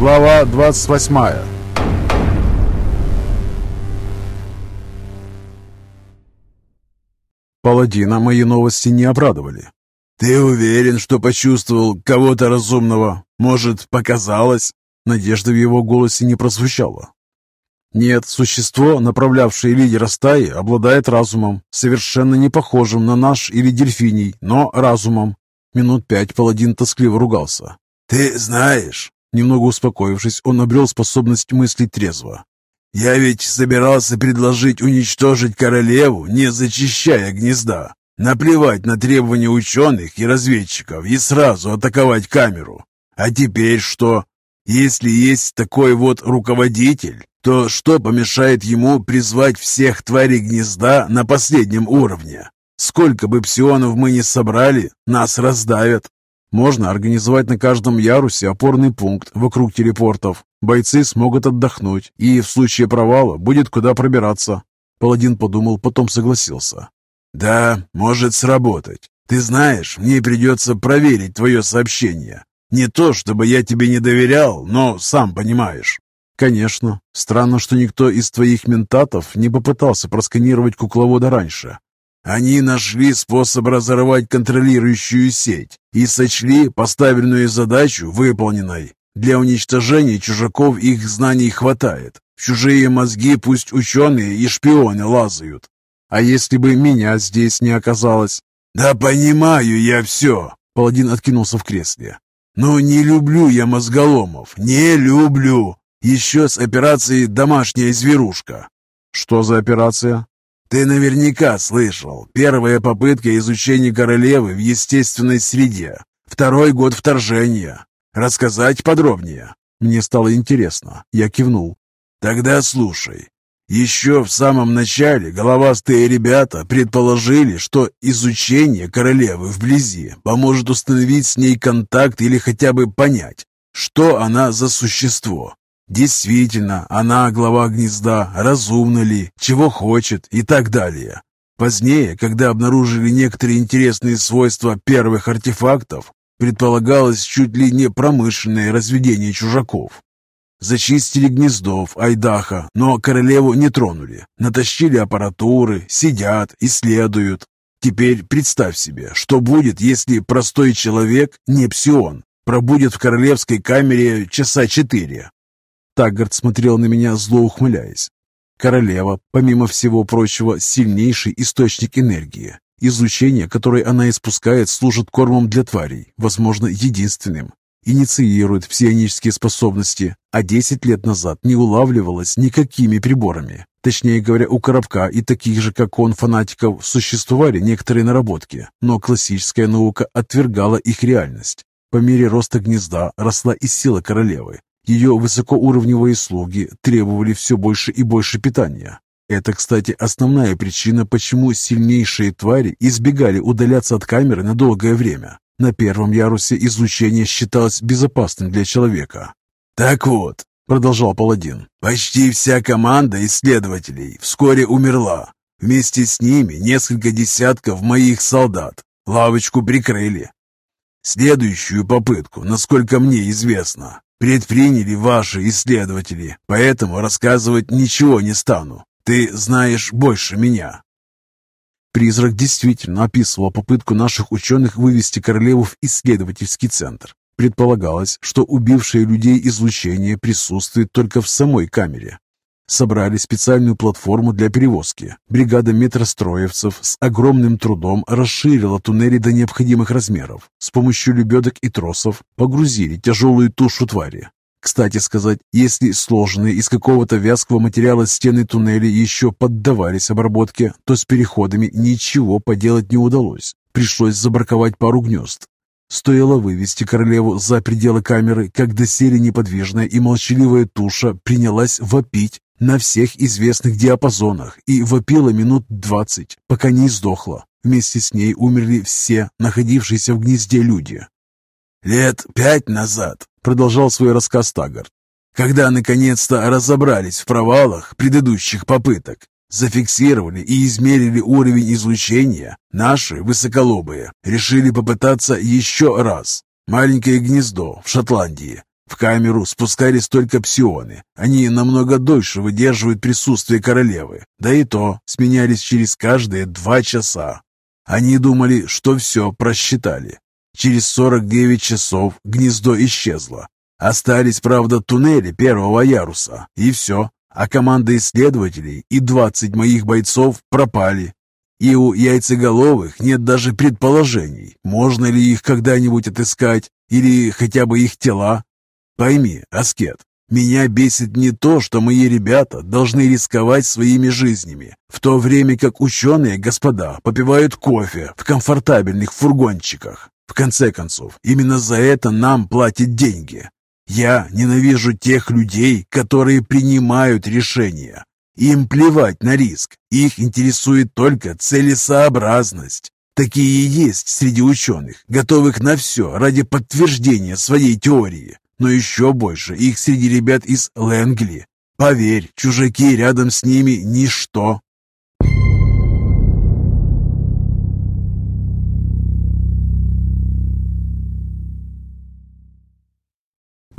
Глава 28 Паладина мои новости не обрадовали. «Ты уверен, что почувствовал кого-то разумного? Может, показалось?» Надежда в его голосе не прозвучала. Нет, существо, направлявшее лидера стаи, обладает разумом, совершенно не похожим на наш или дельфиний, но разумом. Минут пять паладин тоскливо ругался. «Ты знаешь...» Немного успокоившись, он обрел способность мыслить трезво. «Я ведь собирался предложить уничтожить королеву, не зачищая гнезда. Наплевать на требования ученых и разведчиков и сразу атаковать камеру. А теперь что? Если есть такой вот руководитель, то что помешает ему призвать всех тварей гнезда на последнем уровне? Сколько бы псионов мы ни собрали, нас раздавят. Можно организовать на каждом ярусе опорный пункт вокруг телепортов. Бойцы смогут отдохнуть, и в случае провала будет куда пробираться. Паладин подумал, потом согласился. «Да, может сработать. Ты знаешь, мне придется проверить твое сообщение. Не то, чтобы я тебе не доверял, но сам понимаешь». «Конечно. Странно, что никто из твоих ментатов не попытался просканировать кукловода раньше». «Они нашли способ разорвать контролирующую сеть и сочли поставленную задачу выполненной. Для уничтожения чужаков их знаний хватает. В чужие мозги пусть ученые и шпионы лазают. А если бы меня здесь не оказалось?» «Да понимаю я все!» Паладин откинулся в кресле. «Но не люблю я мозголомов, не люблю! Еще с операцией «Домашняя зверушка». Что за операция? Ты наверняка слышал. Первая попытка изучения королевы в естественной среде. Второй год вторжения. Рассказать подробнее? Мне стало интересно. Я кивнул. Тогда слушай. Еще в самом начале головастые ребята предположили, что изучение королевы вблизи поможет установить с ней контакт или хотя бы понять, что она за существо. Действительно, она глава гнезда, разумна ли, чего хочет и так далее. Позднее, когда обнаружили некоторые интересные свойства первых артефактов, предполагалось чуть ли не промышленное разведение чужаков. Зачистили гнездов Айдаха, но королеву не тронули. Натащили аппаратуры, сидят, исследуют. Теперь представь себе, что будет, если простой человек, не псион, пробудет в королевской камере часа четыре, Таггарт смотрел на меня, зло ухмыляясь. Королева, помимо всего прочего, сильнейший источник энергии. Излучение, которое она испускает, служит кормом для тварей, возможно, единственным. Инициирует псионические способности, а 10 лет назад не улавливалось никакими приборами. Точнее говоря, у Коробка и таких же, как он, фанатиков, существовали некоторые наработки, но классическая наука отвергала их реальность. По мере роста гнезда росла и сила королевы, ее высокоуровневые слуги требовали все больше и больше питания. Это, кстати, основная причина, почему сильнейшие твари избегали удаляться от камеры на долгое время. На первом ярусе излучение считалось безопасным для человека. «Так вот», — продолжал Паладин, — «почти вся команда исследователей вскоре умерла. Вместе с ними несколько десятков моих солдат. Лавочку прикрыли. Следующую попытку, насколько мне известно, предприняли ваши исследователи, поэтому рассказывать ничего не стану. Ты знаешь больше меня». Призрак действительно описывал попытку наших ученых вывести королеву в исследовательский центр. Предполагалось, что убившее людей излучение присутствует только в самой камере, собрали специальную платформу для перевозки. Бригада метростроевцев с огромным трудом расширила туннели до необходимых размеров. С помощью лебедок и тросов погрузили тяжелую тушу твари. Кстати сказать, если сложенные из какого-то вязкого материала стены туннеля еще поддавались обработке, то с переходами ничего поделать не удалось. Пришлось забраковать пару гнезд. Стоило вывести королеву за пределы камеры, как доселе неподвижная и молчаливая туша принялась вопить на всех известных диапазонах и вопила минут двадцать, пока не издохла. Вместе с ней умерли все находившиеся в гнезде люди. «Лет пять назад», — продолжал свой рассказ Таггарт, «когда наконец-то разобрались в провалах предыдущих попыток, зафиксировали и измерили уровень излучения, наши, высоколобые, решили попытаться еще раз. Маленькое гнездо в Шотландии В камеру спускались только псионы. Они намного дольше выдерживают присутствие королевы. Да и то сменялись через каждые два часа. Они думали, что все просчитали. Через 49 часов гнездо исчезло. Остались, правда, туннели первого яруса, и все. А команда исследователей и 20 моих бойцов пропали. И у яйцеголовых нет даже предположений, можно ли их когда-нибудь отыскать, или хотя бы их тела. Пойми, Аскет, меня бесит не то, что мои ребята должны рисковать своими жизнями, в то время как ученые господа попивают кофе в комфортабельных фургончиках. В конце концов, именно за это нам платят деньги. Я ненавижу тех людей, которые принимают решения. Им плевать на риск, их интересует только целесообразность. Такие есть среди ученых, готовых на все ради подтверждения своей теории но еще больше их среди ребят из Лэнгли. Поверь, чужаки рядом с ними – ничто.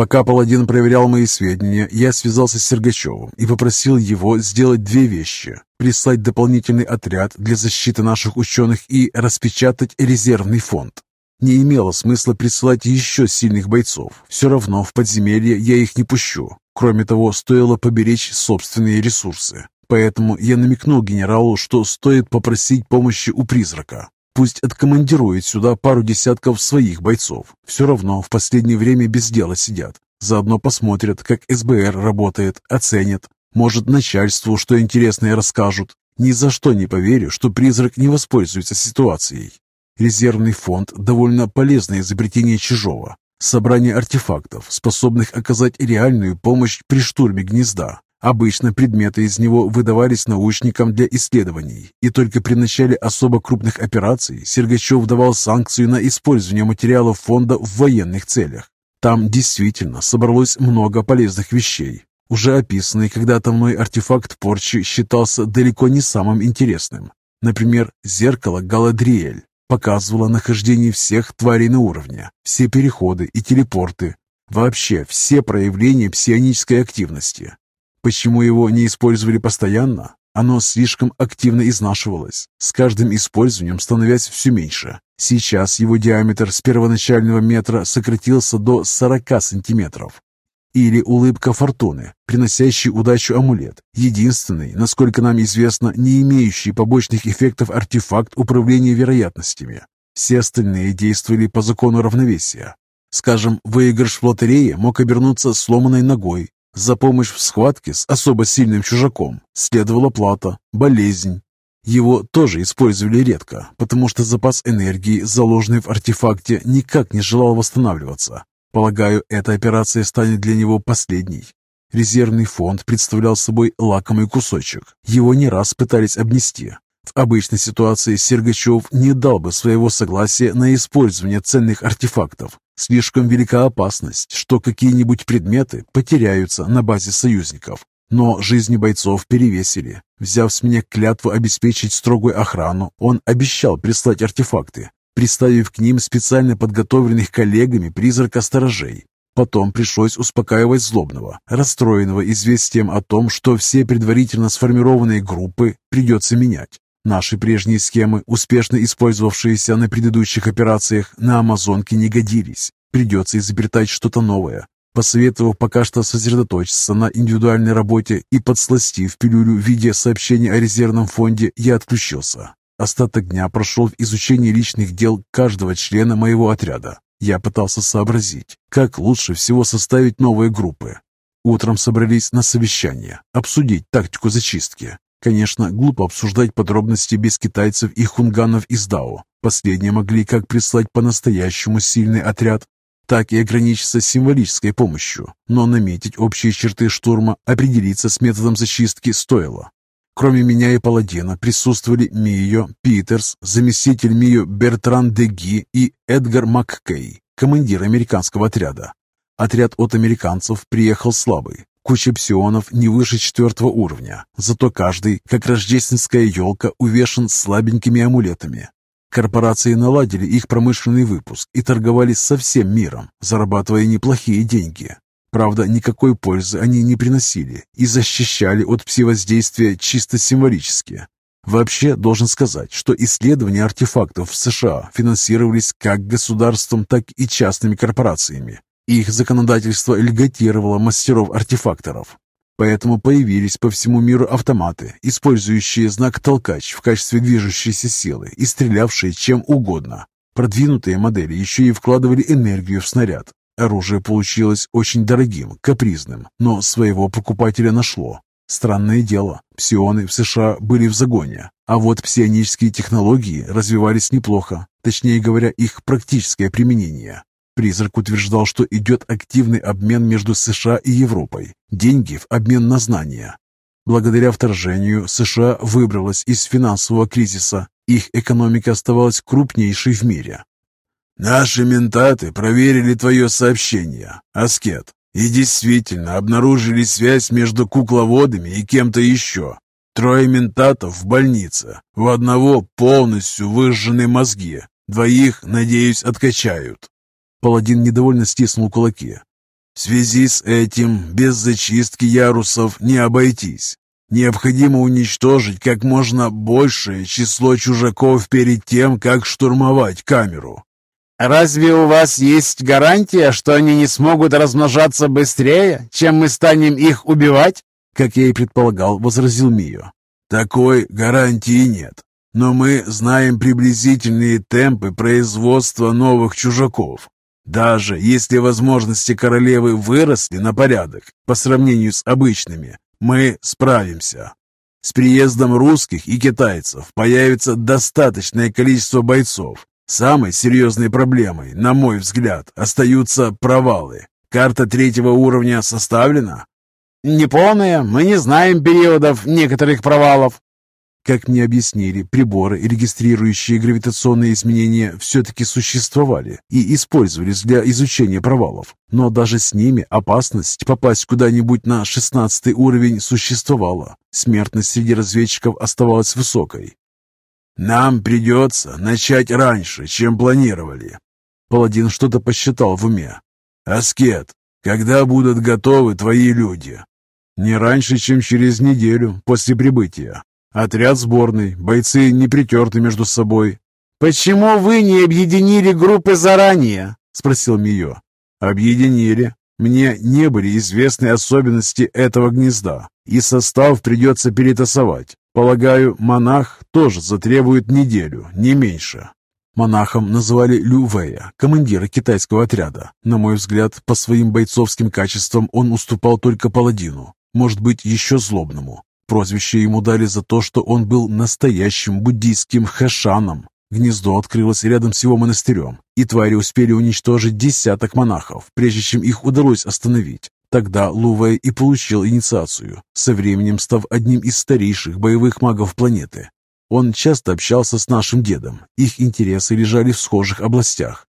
Пока паладин проверял мои сведения, я связался с Сергачевым и попросил его сделать две вещи. Прислать дополнительный отряд для защиты наших ученых и распечатать резервный фонд. Не имело смысла присылать еще сильных бойцов. Все равно в подземелье я их не пущу. Кроме того, стоило поберечь собственные ресурсы. Поэтому я намекнул генералу, что стоит попросить помощи у призрака. Пусть откомандирует сюда пару десятков своих бойцов. Все равно в последнее время без дела сидят. Заодно посмотрят, как СБР работает, оценят. Может, начальству что интересное расскажут. Ни за что не поверю, что призрак не воспользуется ситуацией. Резервный фонд – довольно полезное изобретение Чижова. Собрание артефактов, способных оказать реальную помощь при штурме гнезда. Обычно предметы из него выдавались научникам для исследований, и только при начале особо крупных операций Сергачев давал санкцию на использование материалов фонда в военных целях. Там действительно собралось много полезных вещей. Уже описанный когда-то мной артефакт порчи считался далеко не самым интересным. Например, зеркало Галадриэль показывала нахождение всех тварей на уровне, все переходы и телепорты, вообще все проявления псионической активности. Почему его не использовали постоянно? Оно слишком активно изнашивалось, с каждым использованием становясь все меньше. Сейчас его диаметр с первоначального метра сократился до 40 сантиметров. Или улыбка фортуны, приносящий удачу амулет. Единственный, насколько нам известно, не имеющий побочных эффектов артефакт управления вероятностями. Все остальные действовали по закону равновесия. Скажем, выигрыш в лотерее мог обернуться сломанной ногой. За помощь в схватке с особо сильным чужаком следовала плата, болезнь. Его тоже использовали редко, потому что запас энергии, заложенный в артефакте, никак не желал восстанавливаться. Полагаю, эта операция станет для него последней. Резервный фонд представлял собой лакомый кусочек. Его не раз пытались обнести. В обычной ситуации Сергачев не дал бы своего согласия на использование ценных артефактов. Слишком велика опасность, что какие-нибудь предметы потеряются на базе союзников. Но жизни бойцов перевесили. Взяв с меня клятву обеспечить строгую охрану, он обещал прислать артефакты приставив к ним специально подготовленных коллегами призрака-сторожей. Потом пришлось успокаивать злобного, расстроенного известием о том, что все предварительно сформированные группы придется менять. Наши прежние схемы, успешно использовавшиеся на предыдущих операциях, на Амазонке не годились. Придется изобретать что-то новое. Посоветовав пока что сосредоточиться на индивидуальной работе и подсластив пилюлю в виде сообщения о резервном фонде, я отключился. Остаток дня прошел в изучении личных дел каждого члена моего отряда. Я пытался сообразить, как лучше всего составить новые группы. Утром собрались на совещание, обсудить тактику зачистки. Конечно, глупо обсуждать подробности без китайцев и хунганов из Дао. Последние могли как прислать по-настоящему сильный отряд, так и ограничиться символической помощью, но наметить общие черты штурма, определиться с методом зачистки стоило. Кроме меня и Паладина присутствовали Мио, Питерс, заместитель Мио Бертран Деги и Эдгар Маккей, командир американского отряда. Отряд от американцев приехал слабый, куча псионов не выше четвертого уровня, зато каждый, как рождественская елка, увешан слабенькими амулетами. Корпорации наладили их промышленный выпуск и торговали со всем миром, зарабатывая неплохие деньги. Правда, никакой пользы они не приносили и защищали от пси-воздействия чисто символически. Вообще, должен сказать, что исследования артефактов в США финансировались как государством, так и частными корпорациями. Их законодательство льготировало мастеров-артефакторов. Поэтому появились по всему миру автоматы, использующие знак «толкач» в качестве движущейся силы и стрелявшие чем угодно. Продвинутые модели еще и вкладывали энергию в снаряд. Оружие получилось очень дорогим, капризным, но своего покупателя нашло. Странное дело, псионы в США были в загоне, а вот псионические технологии развивались неплохо, точнее говоря, их практическое применение. Призрак утверждал, что идет активный обмен между США и Европой, деньги в обмен на знания. Благодаря вторжению США выбралась из финансового кризиса, их экономика оставалась крупнейшей в мире. «Наши ментаты проверили твое сообщение, Аскет, и действительно обнаружили связь между кукловодами и кем-то еще. Трое ментатов в больнице. У одного полностью выжжены мозги. Двоих, надеюсь, откачают. Паладин недовольно стиснул кулаки. В связи с этим без зачистки ярусов не обойтись. Необходимо уничтожить как можно большее число чужаков перед тем, как штурмовать камеру. «Разве у вас есть гарантия, что они не смогут размножаться быстрее, чем мы станем их убивать?» Как я и предполагал, возразил Мио. «Такой гарантии нет. Но мы знаем приблизительные темпы производства новых чужаков. Даже если возможности королевы выросли на порядок по сравнению с обычными, мы справимся. С приездом русских и китайцев появится достаточное количество бойцов, Самой серьезной проблемой, на мой взгляд, остаются провалы. Карта третьего уровня составлена? Неполная, мы не знаем периодов некоторых провалов. Как мне объяснили, приборы, регистрирующие гравитационные изменения, все-таки существовали и использовались для изучения провалов. Но даже с ними опасность попасть куда-нибудь на 16 уровень существовала. Смертность среди разведчиков оставалась высокой. Нам придется начать раньше, чем планировали. Паладин что-то посчитал в уме. Аскет, когда будут готовы твои люди? Не раньше, чем через неделю после прибытия. Отряд сборный, бойцы не притерты между собой. «Почему вы не объединили группы заранее?» — спросил Мио. «Объединили. Мне не были известны особенности этого гнезда, и состав придется перетасовать. Полагаю, монах тоже затребует неделю, не меньше. Монахом называли Лю Вэя, командира китайского отряда. На мой взгляд, по своим бойцовским качествам он уступал только паладину, может быть, еще злобному. Прозвище ему дали за то, что он был настоящим буддийским хэшаном. Гнездо открылось рядом с его монастырем, и твари успели уничтожить десяток монахов, прежде чем их удалось остановить. Тогда Лувей и получил инициацию, со временем став одним из старейших боевых магов планеты. Он часто общался с нашим дедом, их интересы лежали в схожих областях.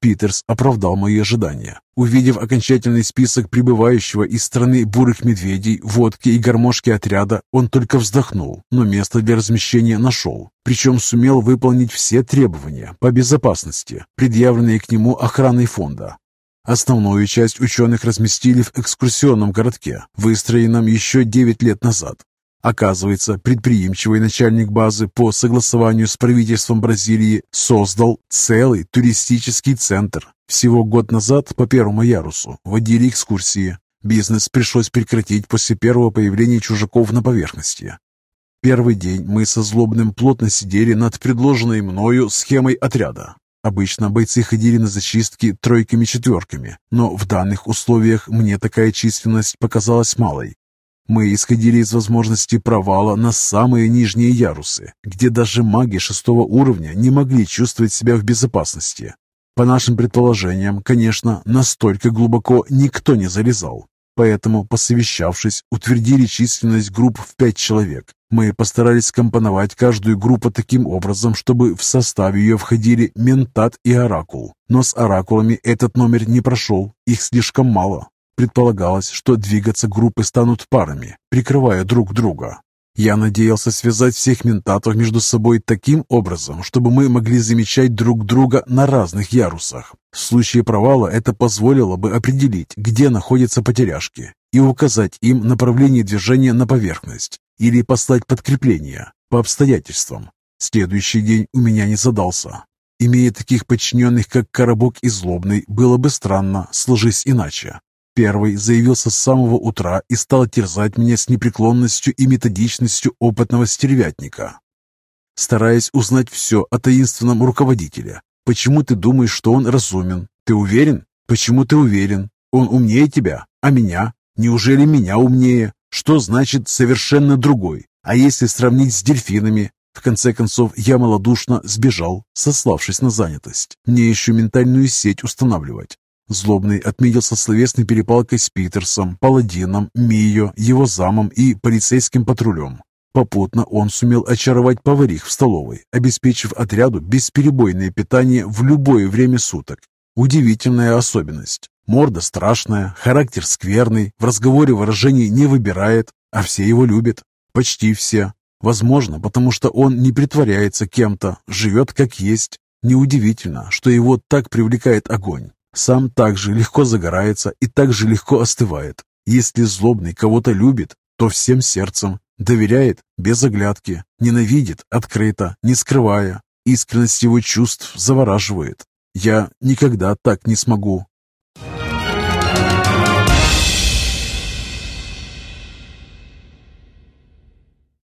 Питерс оправдал мои ожидания. Увидев окончательный список прибывающего из страны бурых медведей, водки и гармошки отряда, он только вздохнул, но место для размещения нашел. Причем сумел выполнить все требования по безопасности, предъявленные к нему охраной фонда. Основную часть ученых разместили в экскурсионном городке, выстроенном еще 9 лет назад. Оказывается, предприимчивый начальник базы по согласованию с правительством Бразилии создал целый туристический центр. Всего год назад по первому ярусу водили экскурсии. Бизнес пришлось прекратить после первого появления чужаков на поверхности. Первый день мы со злобным плотно сидели над предложенной мною схемой отряда. Обычно бойцы ходили на зачистки тройками-четверками, но в данных условиях мне такая численность показалась малой. Мы исходили из возможности провала на самые нижние ярусы, где даже маги шестого уровня не могли чувствовать себя в безопасности. По нашим предположениям, конечно, настолько глубоко никто не залезал. Поэтому, посовещавшись, утвердили численность групп в пять человек. Мы постарались скомпоновать каждую группу таким образом, чтобы в составе ее входили Ментат и Оракул. Но с Оракулами этот номер не прошел, их слишком мало. Предполагалось, что двигаться группы станут парами, прикрывая друг друга. Я надеялся связать всех ментатов между собой таким образом, чтобы мы могли замечать друг друга на разных ярусах. В случае провала это позволило бы определить, где находятся потеряшки, и указать им направление движения на поверхность, или послать подкрепление по обстоятельствам. Следующий день у меня не задался. Имея таких подчиненных, как Коробок и Злобный, было бы странно, сложись иначе. Первый заявился с самого утра и стал терзать меня с непреклонностью и методичностью опытного стервятника. Стараясь узнать все о таинственном руководителе. Почему ты думаешь, что он разумен? Ты уверен? Почему ты уверен? Он умнее тебя? А меня? Неужели меня умнее? Что значит «совершенно другой»? А если сравнить с дельфинами? В конце концов, я малодушно сбежал, сославшись на занятость. Мне еще ментальную сеть устанавливать. Злобный отметился словесной перепалкой с Питерсом, Паладином, Мио, его замом и полицейским патрулем. Попутно он сумел очаровать поварих в столовой, обеспечив отряду бесперебойное питание в любое время суток. Удивительная особенность. Морда страшная, характер скверный, в разговоре выражений не выбирает, а все его любят. Почти все. Возможно, потому что он не притворяется кем-то, живет как есть. Неудивительно, что его так привлекает огонь. Сам также легко загорается и также легко остывает. Если злобный кого-то любит, то всем сердцем, доверяет без оглядки, ненавидит открыто, не скрывая. Искренность его чувств завораживает. Я никогда так не смогу.